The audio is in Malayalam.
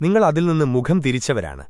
നിങ്ങൾ അതിൽ നിന്ന് മുഖം തിരിച്ചവരാണ്